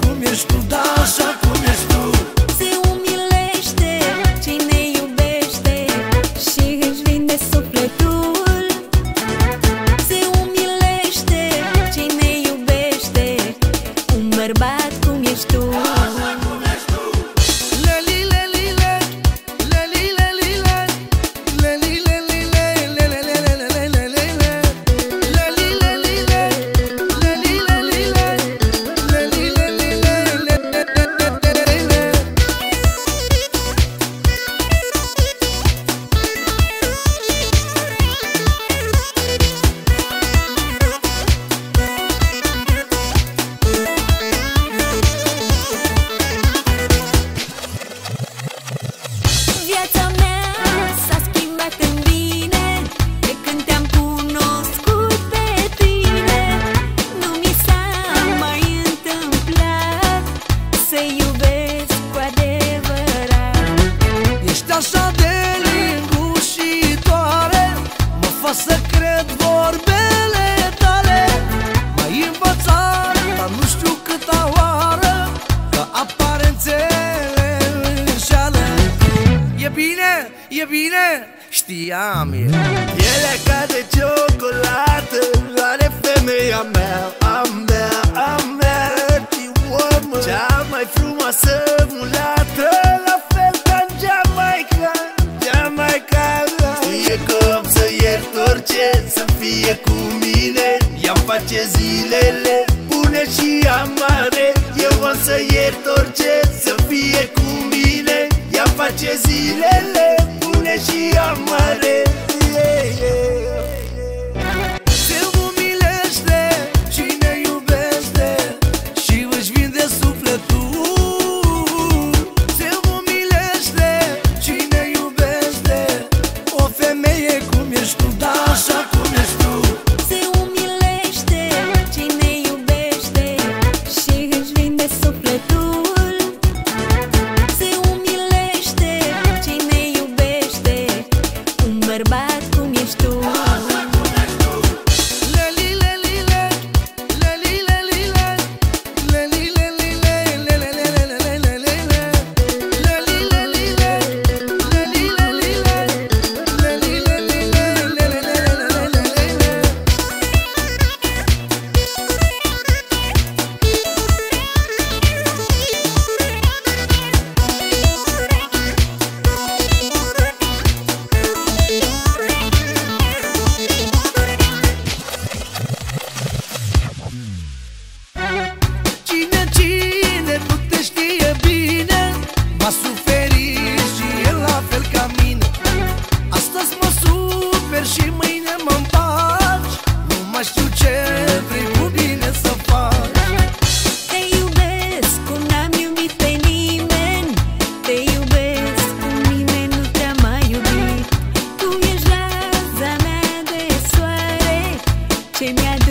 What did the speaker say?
cum ești tu, da, așa așa de lingușitoare Mă fac să cred vorbele tale. Mai învățat, dar nu știu câta oară Că aparențele înșeală. E bine, e bine, știam eu. Pielea ca de ciocolată Are femeia mea, a mea, a mea Cea mai frumoasă mulată trece zilele Bune și amare. Eu o să iert orice Să fie cu mine. Ea face zilele que